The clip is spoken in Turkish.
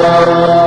tanah